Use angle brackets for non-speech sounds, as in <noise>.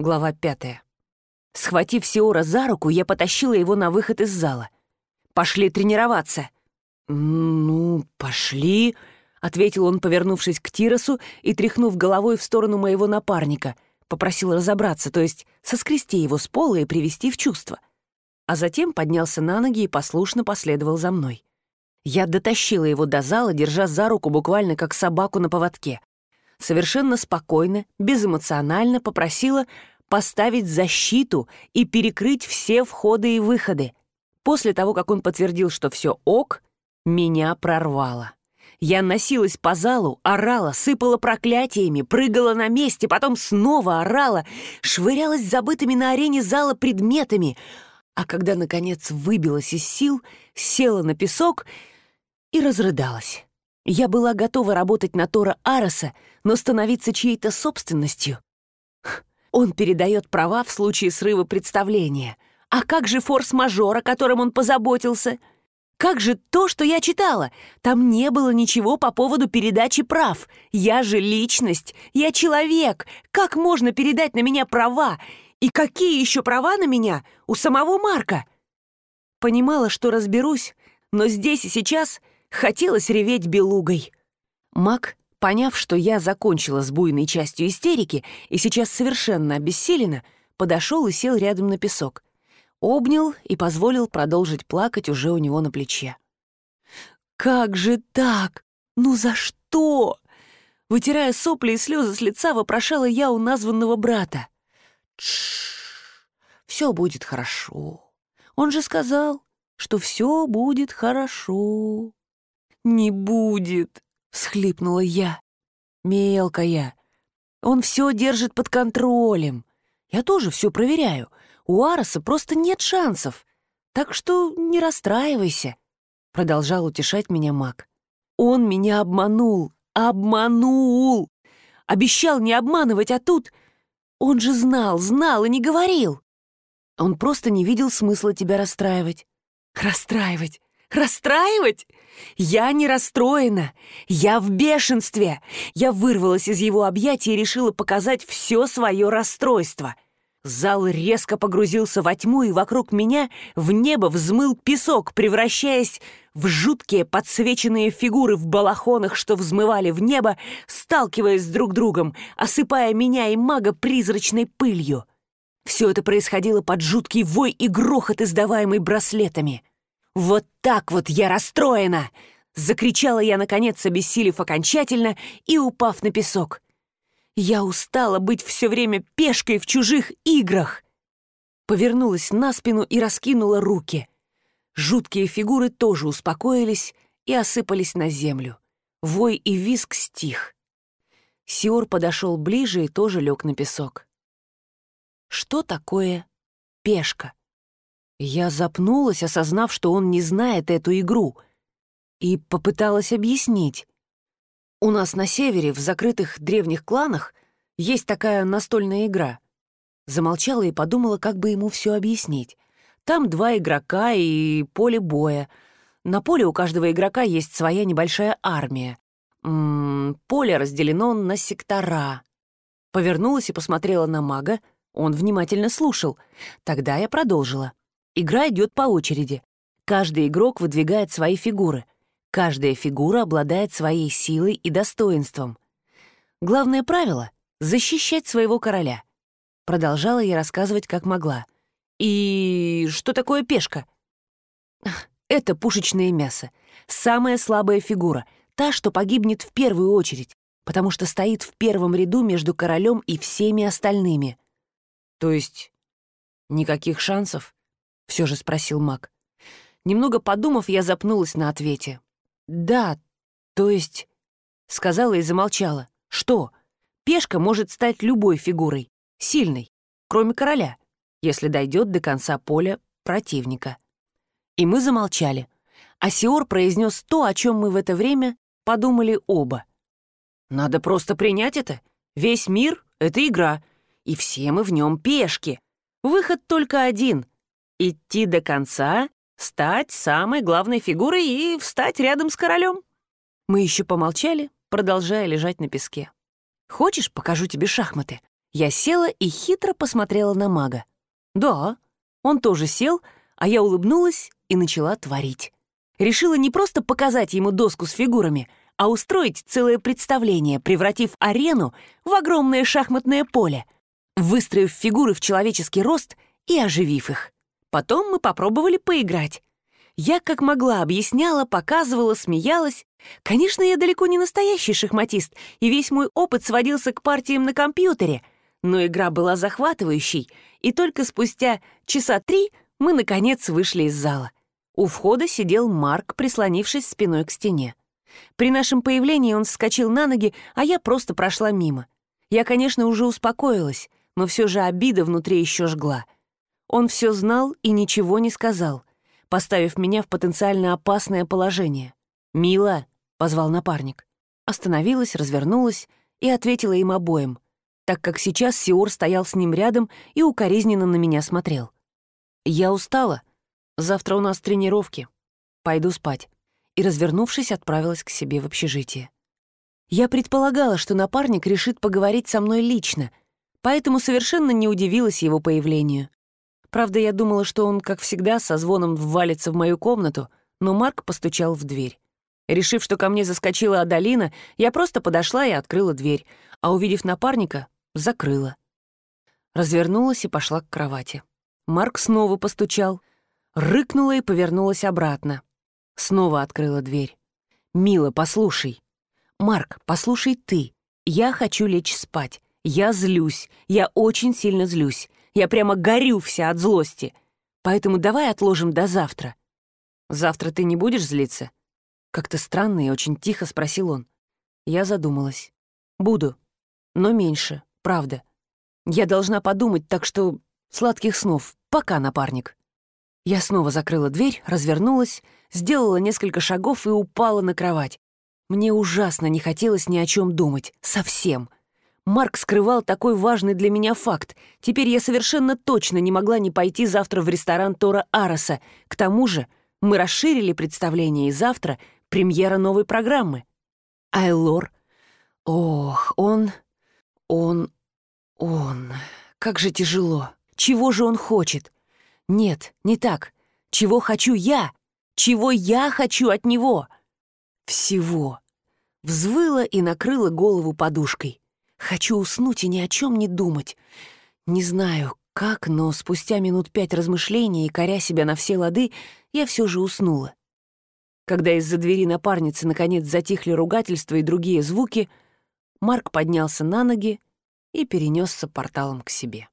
Глава пятая. Схватив Сиора за руку, я потащила его на выход из зала. «Пошли тренироваться!» «Ну, пошли», — ответил он, повернувшись к Тиросу и тряхнув головой в сторону моего напарника. Попросил разобраться, то есть соскрести его с пола и привести в чувство. А затем поднялся на ноги и послушно последовал за мной. Я дотащила его до зала, держа за руку буквально как собаку на поводке. Совершенно спокойно, безэмоционально попросила поставить защиту и перекрыть все входы и выходы. После того, как он подтвердил, что все ок, меня прорвало. Я носилась по залу, орала, сыпала проклятиями, прыгала на месте, потом снова орала, швырялась забытыми на арене зала предметами, а когда, наконец, выбилась из сил, села на песок и разрыдалась. Я была готова работать на Тора Ароса, но становиться чьей-то собственностью он передает права в случае срыва представления. А как же форс-мажор, о котором он позаботился? Как же то, что я читала? Там не было ничего по поводу передачи прав. Я же личность, я человек. Как можно передать на меня права? И какие еще права на меня у самого Марка? Понимала, что разберусь, но здесь и сейчас хотелось реветь белугой. Мак Поняв, что я закончила с буйной частью истерики и сейчас совершенно обессилена, подошел и сел рядом на песок. Обнял и позволил продолжить плакать уже у него на плече. «Как же так? Ну за что?» Вытирая сопли и слезы с лица, вопрошала я у названного брата. «Тш, все будет хорошо. Он же сказал, что все будет хорошо». «Не будет», — всхлипнула я. «Мелкая. Он все держит под контролем. Я тоже все проверяю. У Ароса просто нет шансов. Так что не расстраивайся», — продолжал утешать меня маг. «Он меня обманул. Обманул! Обещал не обманывать, а тут... Он же знал, знал и не говорил. Он просто не видел смысла тебя расстраивать. Расстраивать? Расстраивать? Я не расстроена. Я в бешенстве. Я вырвалась из его объятий и решила показать все свое расстройство. Зал резко погрузился во тьму, и вокруг меня в небо взмыл песок, превращаясь в жуткие подсвеченные фигуры в балахонах, что взмывали в небо, сталкиваясь с друг другом, осыпая меня и мага призрачной пылью. Все это происходило под жуткий вой и грохот, издаваемый браслетами. «Вот так вот я расстроена!» Закричала я, наконец, обессилев окончательно и упав на песок. Я устала быть все время пешкой в чужих играх. Повернулась на спину и раскинула руки. Жуткие фигуры тоже успокоились и осыпались на землю. Вой и виск стих. Сиор подошел ближе и тоже лег на песок. Что такое пешка? Я запнулась, осознав, что он не знает эту игру, и попыталась объяснить. У нас на севере, в закрытых древних кланах, есть такая настольная игра. Замолчала и подумала, как бы ему все объяснить. Там два игрока и поле боя. На поле у каждого игрока есть своя небольшая армия. М -м, поле разделено на сектора. Повернулась и посмотрела на мага. Он внимательно слушал. Тогда я продолжила. Игра идет по очереди. Каждый игрок выдвигает свои фигуры. Каждая фигура обладает своей силой и достоинством. Главное правило — защищать своего короля. Продолжала я рассказывать, как могла. И что такое пешка? <laughs> Это пушечное мясо. Самая слабая фигура. Та, что погибнет в первую очередь, потому что стоит в первом ряду между королем и всеми остальными. То есть никаких шансов? Все же спросил Мак. Немного подумав, я запнулась на ответе. «Да, то есть...» — сказала и замолчала. «Что? Пешка может стать любой фигурой, сильной, кроме короля, если дойдет до конца поля противника». И мы замолчали. А Сиор произнес то, о чем мы в это время подумали оба. «Надо просто принять это. Весь мир — это игра, и все мы в нем пешки. Выход только один идти до конца, стать самой главной фигурой и встать рядом с королем. Мы еще помолчали, продолжая лежать на песке. «Хочешь, покажу тебе шахматы?» Я села и хитро посмотрела на мага. Да, он тоже сел, а я улыбнулась и начала творить. Решила не просто показать ему доску с фигурами, а устроить целое представление, превратив арену в огромное шахматное поле, выстроив фигуры в человеческий рост и оживив их. Потом мы попробовали поиграть. Я как могла объясняла, показывала, смеялась. Конечно, я далеко не настоящий шахматист, и весь мой опыт сводился к партиям на компьютере, но игра была захватывающей, и только спустя часа три мы, наконец, вышли из зала. У входа сидел Марк, прислонившись спиной к стене. При нашем появлении он вскочил на ноги, а я просто прошла мимо. Я, конечно, уже успокоилась, но все же обида внутри еще жгла. Он все знал и ничего не сказал, поставив меня в потенциально опасное положение. «Мила!» — позвал напарник. Остановилась, развернулась и ответила им обоим — так как сейчас Сиор стоял с ним рядом и укоризненно на меня смотрел. «Я устала. Завтра у нас тренировки. Пойду спать». И, развернувшись, отправилась к себе в общежитие. Я предполагала, что напарник решит поговорить со мной лично, поэтому совершенно не удивилась его появлению. Правда, я думала, что он, как всегда, со звоном ввалится в мою комнату, но Марк постучал в дверь. Решив, что ко мне заскочила Адалина, я просто подошла и открыла дверь, а, увидев напарника, закрыла. Развернулась и пошла к кровати. Марк снова постучал, рыкнула и повернулась обратно. Снова открыла дверь. «Мила, послушай». «Марк, послушай ты. Я хочу лечь спать. Я злюсь. Я очень сильно злюсь. Я прямо горю вся от злости. Поэтому давай отложим до завтра». «Завтра ты не будешь злиться?» Как-то странно и очень тихо спросил он. Я задумалась. «Буду, но меньше. Правда. Я должна подумать, так что сладких снов. Пока, напарник. Я снова закрыла дверь, развернулась, сделала несколько шагов и упала на кровать. Мне ужасно не хотелось ни о чем думать. Совсем. Марк скрывал такой важный для меня факт. Теперь я совершенно точно не могла не пойти завтра в ресторан Тора Ароса. К тому же мы расширили представление, и завтра премьера новой программы. Айлор. Ох, он... Он... он... Как же тяжело. Чего же он хочет? Нет, не так. Чего хочу я? Чего я хочу от него? Всего. Взвыла и накрыла голову подушкой. Хочу уснуть и ни о чем не думать. Не знаю, как, но спустя минут пять размышлений и коря себя на все лады, я все же уснула. Когда из-за двери напарницы наконец затихли ругательства и другие звуки — Марк поднялся на ноги и перенесся порталом к себе.